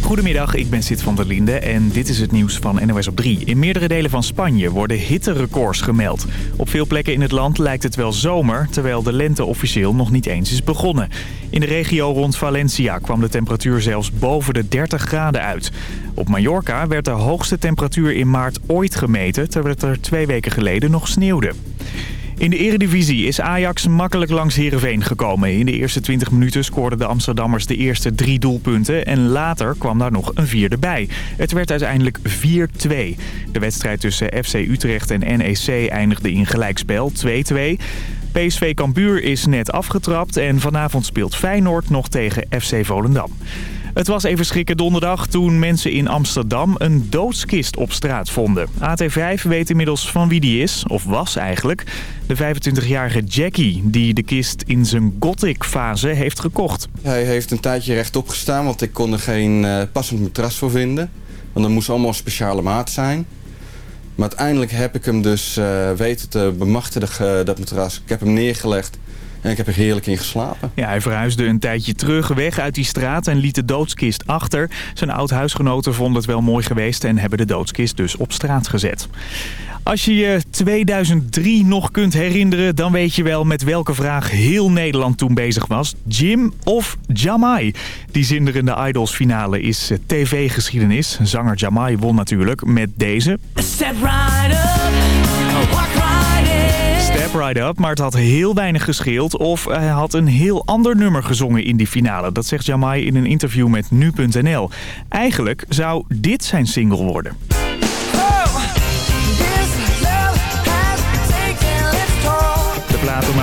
Goedemiddag, ik ben Sid van der Linde en dit is het nieuws van NOS op 3. In meerdere delen van Spanje worden hitterecords gemeld. Op veel plekken in het land lijkt het wel zomer, terwijl de lente officieel nog niet eens is begonnen. In de regio rond Valencia kwam de temperatuur zelfs boven de 30 graden uit. Op Mallorca werd de hoogste temperatuur in maart ooit gemeten, terwijl het er twee weken geleden nog sneeuwde. In de eredivisie is Ajax makkelijk langs Heerenveen gekomen. In de eerste 20 minuten scoorden de Amsterdammers de eerste drie doelpunten... en later kwam daar nog een vierde bij. Het werd uiteindelijk 4-2. De wedstrijd tussen FC Utrecht en NEC eindigde in gelijkspel 2-2... PSV Cambuur is net afgetrapt en vanavond speelt Feyenoord nog tegen FC Volendam. Het was even schrikken donderdag toen mensen in Amsterdam een doodskist op straat vonden. AT5 weet inmiddels van wie die is, of was eigenlijk. De 25-jarige Jackie, die de kist in zijn gothic fase heeft gekocht. Hij heeft een tijdje rechtop gestaan, want ik kon er geen uh, passend matras voor vinden. Want dat moest allemaal speciale maat zijn. Maar uiteindelijk heb ik hem dus uh, weten te bemachtigen, dat matras. Ik heb hem neergelegd en ik heb er heerlijk in geslapen. Ja, hij verhuisde een tijdje terug weg uit die straat en liet de doodskist achter. Zijn oud-huisgenoten vonden het wel mooi geweest en hebben de doodskist dus op straat gezet. Als je je 2003 nog kunt herinneren, dan weet je wel met welke vraag heel Nederland toen bezig was. Jim of Jamai? Die zinderende Idols finale is eh, tv-geschiedenis. Zanger Jamai won natuurlijk met deze. Step right up, right up, maar het had heel weinig gescheeld. Of hij had een heel ander nummer gezongen in die finale. Dat zegt Jamai in een interview met Nu.nl. Eigenlijk zou dit zijn single worden.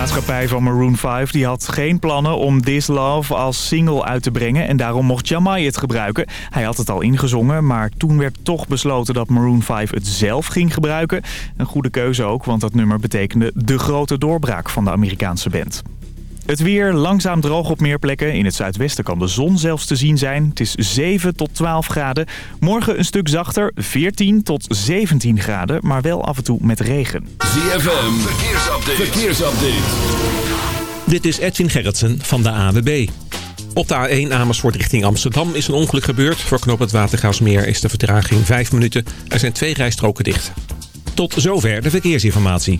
Platenmaatschappij van Maroon 5 die had geen plannen om This Love als single uit te brengen. En daarom mocht Jamai het gebruiken. Hij had het al ingezongen, maar toen werd toch besloten dat Maroon 5 het zelf ging gebruiken. Een goede keuze ook, want dat nummer betekende de grote doorbraak van de Amerikaanse band. Het weer langzaam droog op meer plekken. In het zuidwesten kan de zon zelfs te zien zijn. Het is 7 tot 12 graden. Morgen een stuk zachter, 14 tot 17 graden, maar wel af en toe met regen. ZFM, verkeersupdate. verkeersupdate. Dit is Edwin Gerritsen van de AWB. Op de A1 Amersfoort richting Amsterdam is een ongeluk gebeurd. Voor knop het Watergaasmeer is de vertraging 5 minuten. Er zijn twee rijstroken dicht. Tot zover de verkeersinformatie.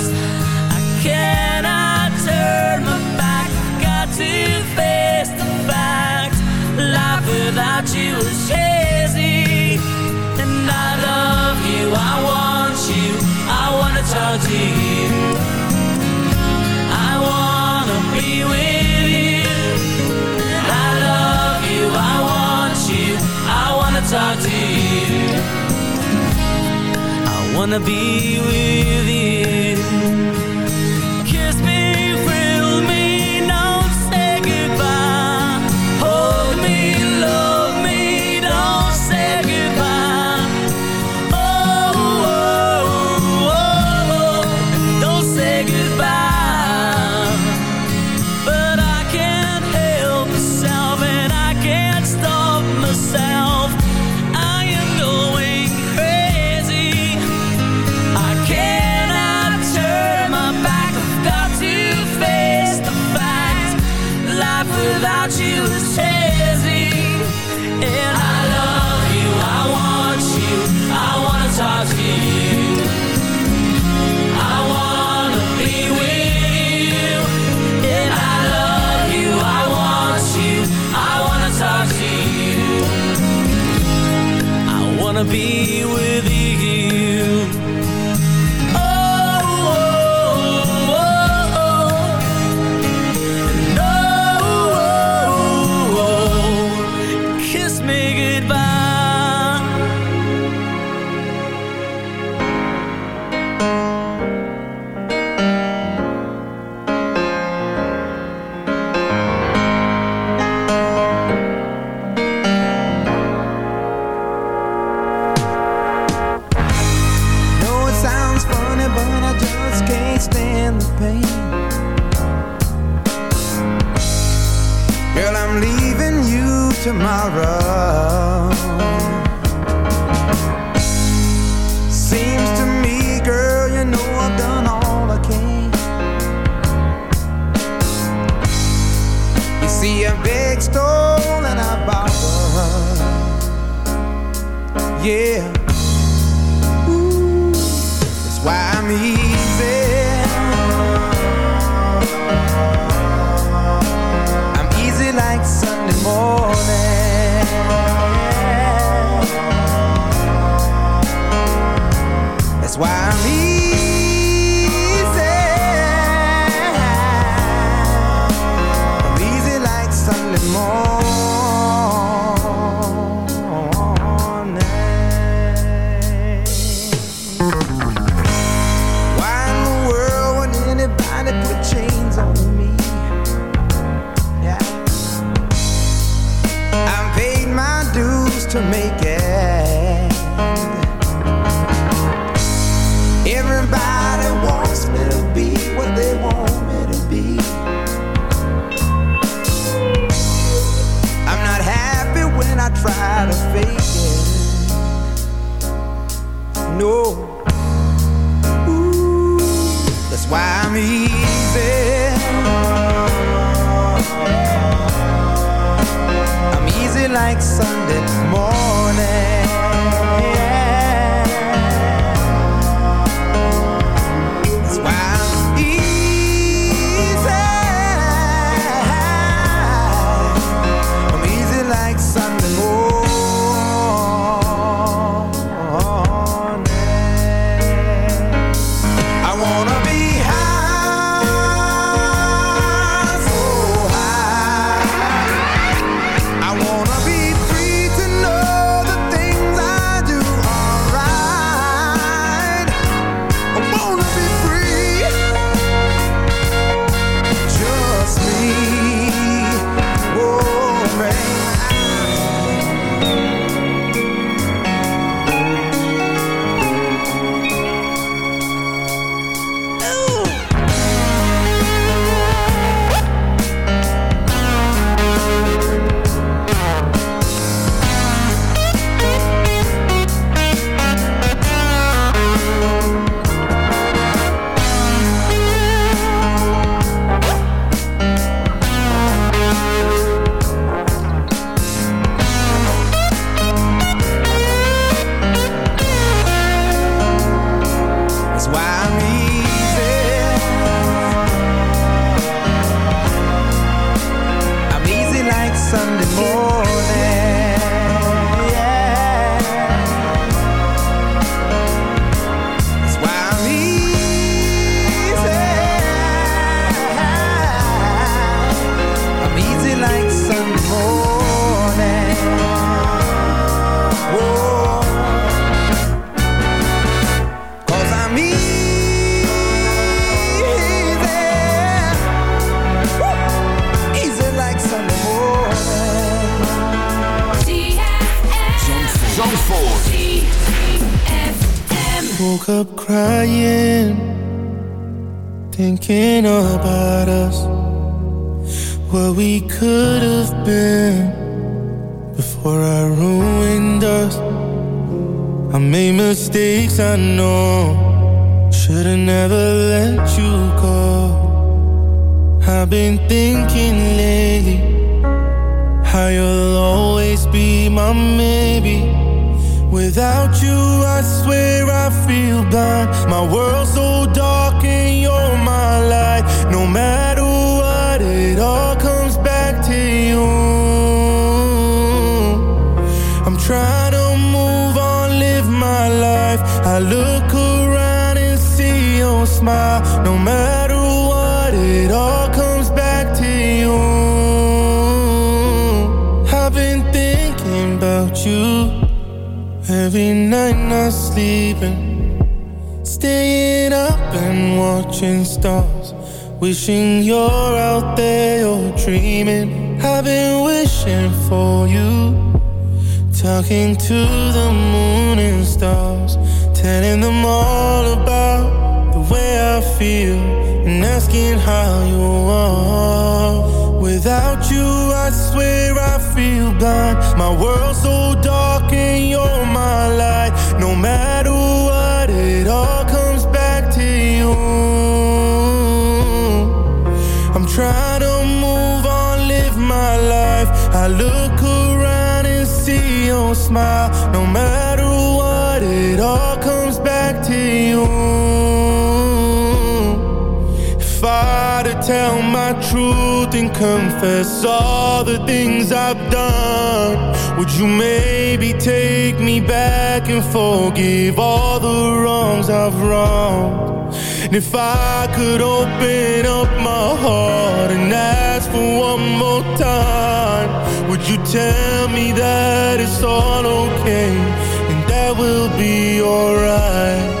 without you is hazy. And I love you, I want you, I wanna talk to you. I wanna be with you. And I love you, I want you, I wanna talk to you. I wanna be with you. the same No matter what, it all comes back to you. I've been thinking about you every night, not sleeping. Staying up and watching stars. Wishing you're out there, you're dreaming. I've been wishing for you. Talking to the moon and stars, telling them all about feel and asking how you are. Without you, I swear I feel blind. My world's so dark and you're my light. No matter what, it all comes back to you. I'm trying to move on, live my life. I look around and see your smile. No matter confess all the things I've done, would you maybe take me back and forgive all the wrongs I've wronged? And if I could open up my heart and ask for one more time, would you tell me that it's all okay and that we'll be alright?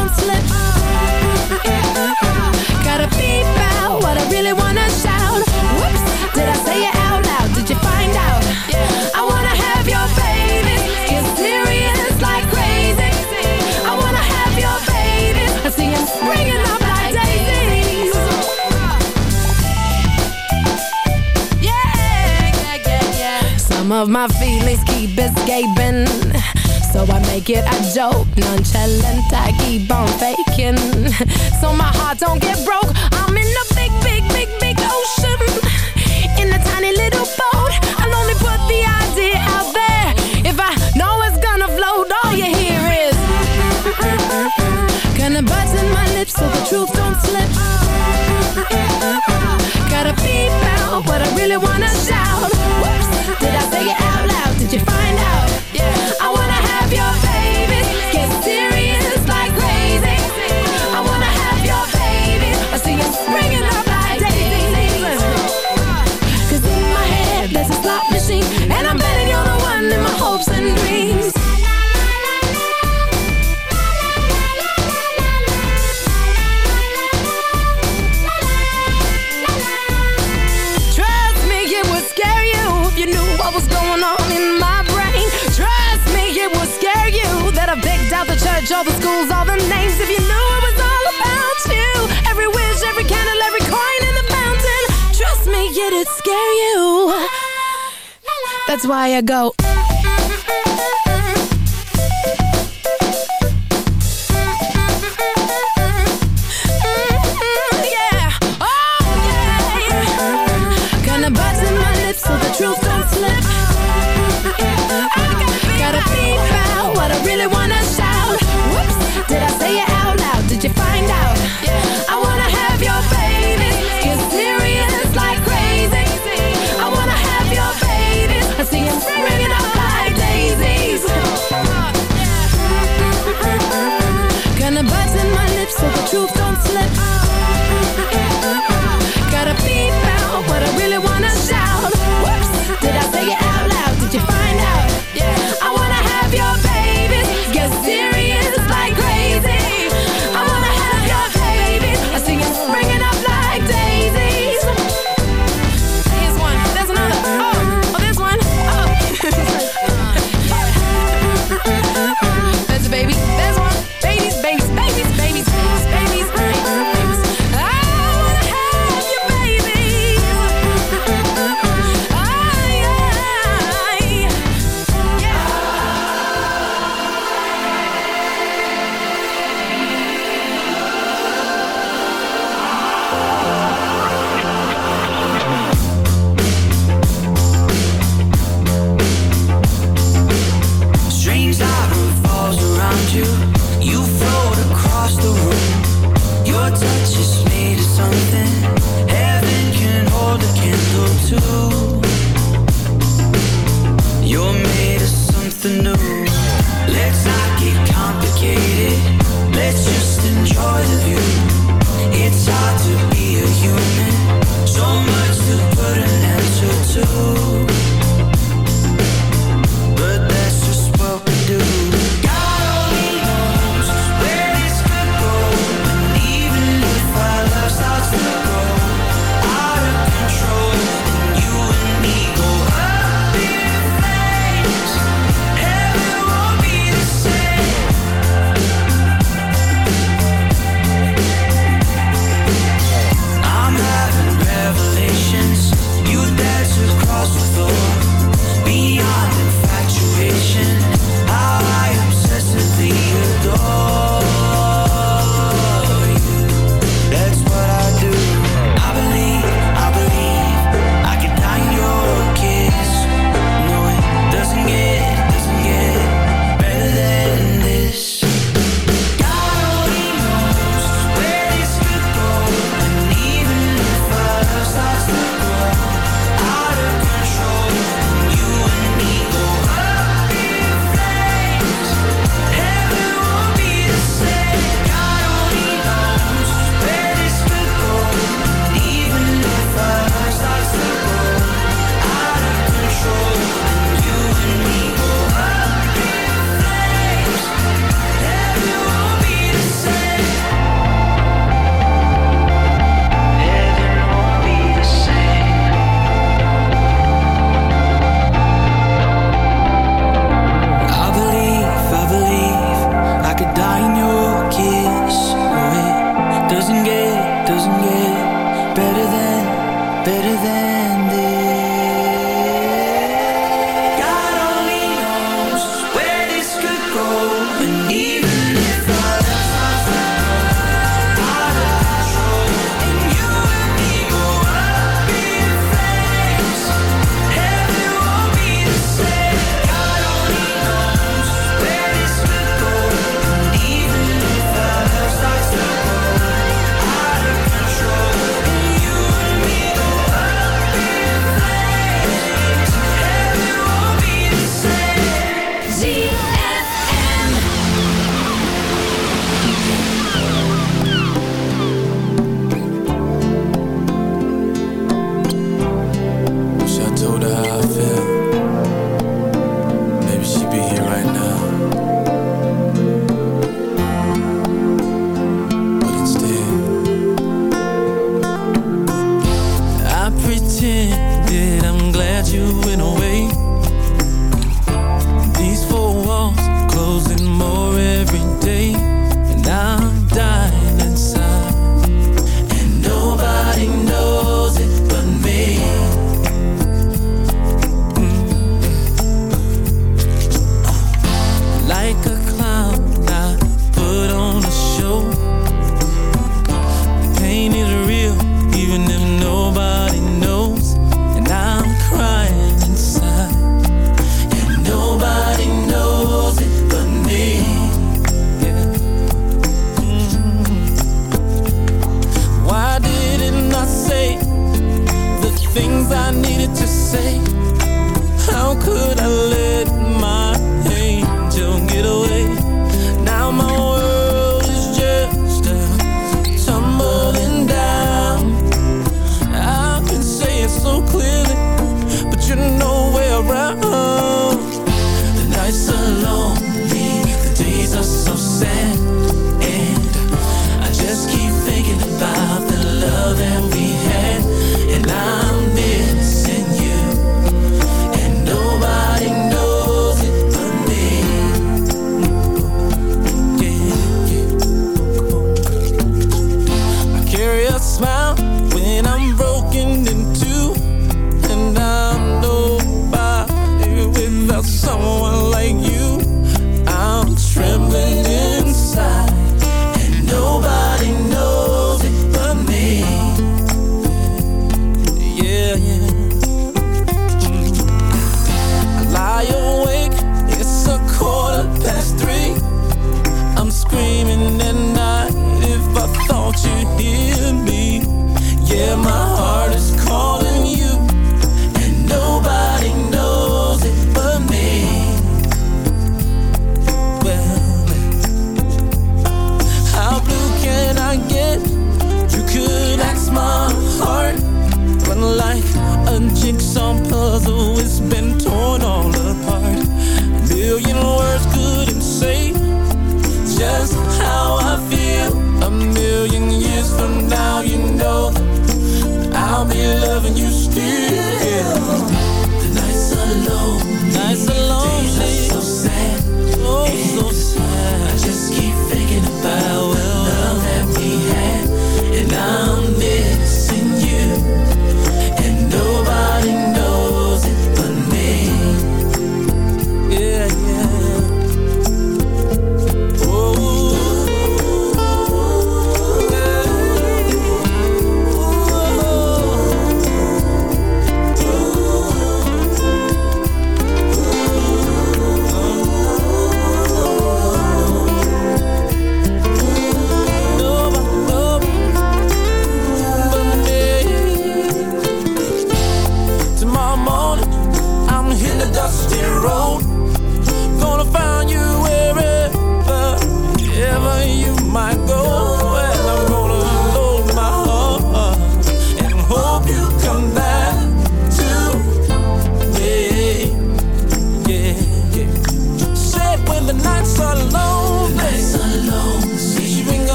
of my feelings keep escaping. So I make it a joke, nonchalant, I keep on faking. So my heart don't get broke, I'm in a big, big, big, big ocean. In a tiny little boat, I'll only put the idea out there. If I know it's gonna float, all you hear is Gonna button my lips so the truth don't slip. Gotta beep out what I really wanna shout all the schools, all the names If you knew it was all about you. Every wish, every candle, every coin in the fountain. Trust me, it'd scare you. That's why I go. Yeah, oh yeah. Gonna button my lips so the truth.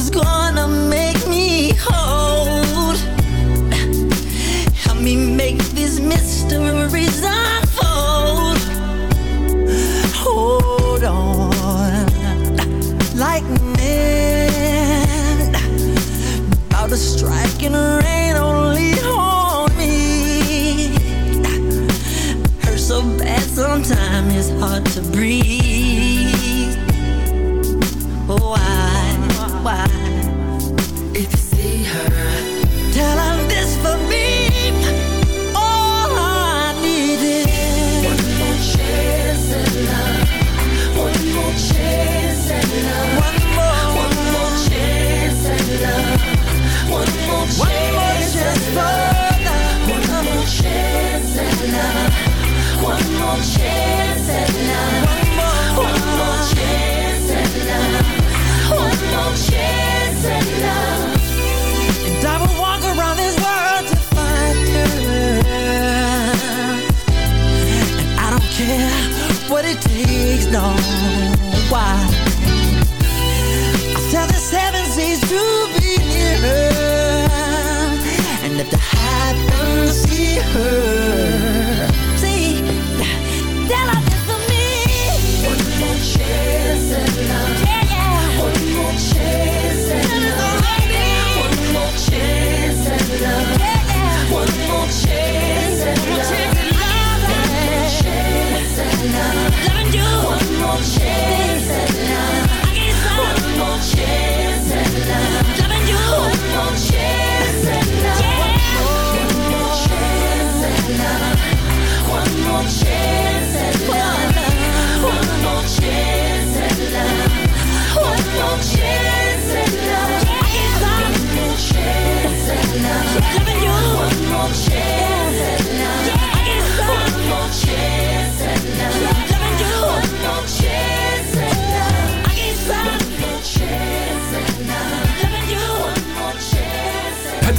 who's gonna make me. Help me make these mysteries unfold. Hold on, like men, to strike and rain only me. So bad sometimes it's hard to breathe.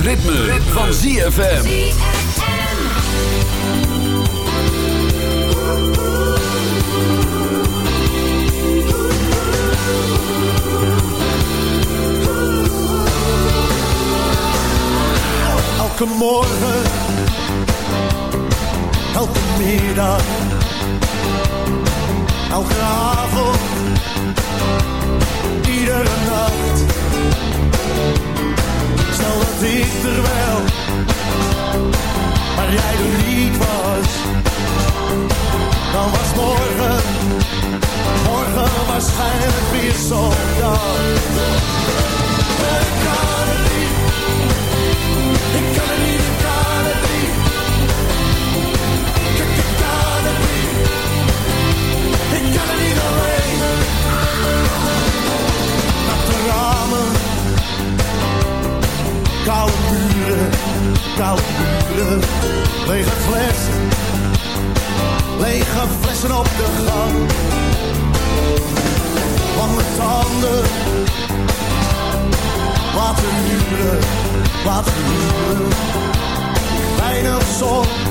ritme, ritme. van ZFM. Elke morgen, elke middag, elke avond, iedere nacht wel dat ik er wel, maar jij er niet was. Dan was morgen, morgen waarschijnlijk weer zo'n dag. Ik kan het niet, ik kan het niet, ik kan niet. Ik, kan er niet, alleen. naar de ramen Koude buren, koude buren, lege flessen, lege flessen op de gang. Lange tanden, wat een buren, wat een buren, weinig zon.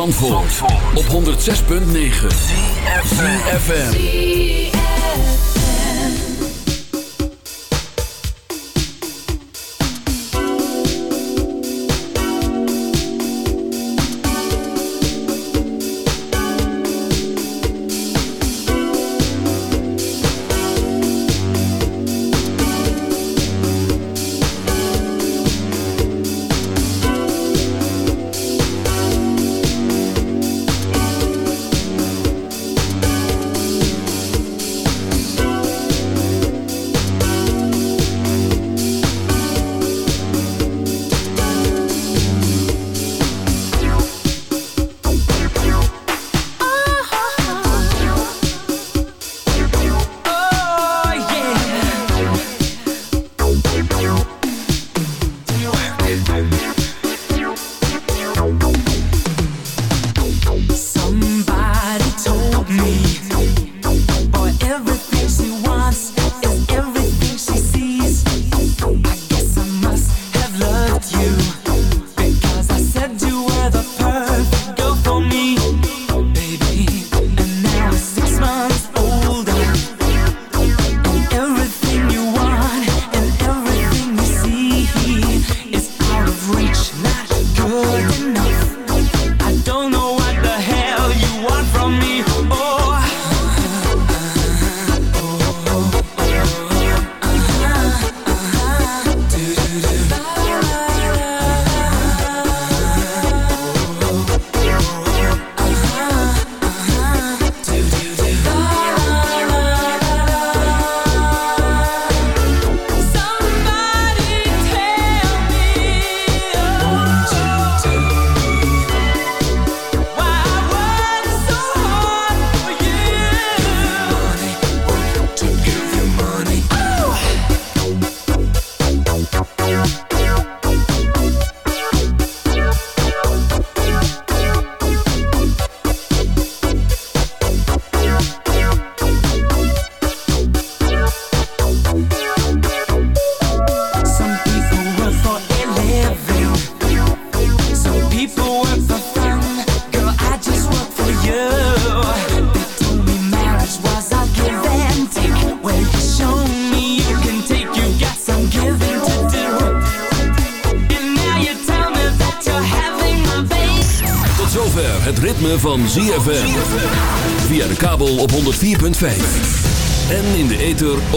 Op 106.9 ZFM.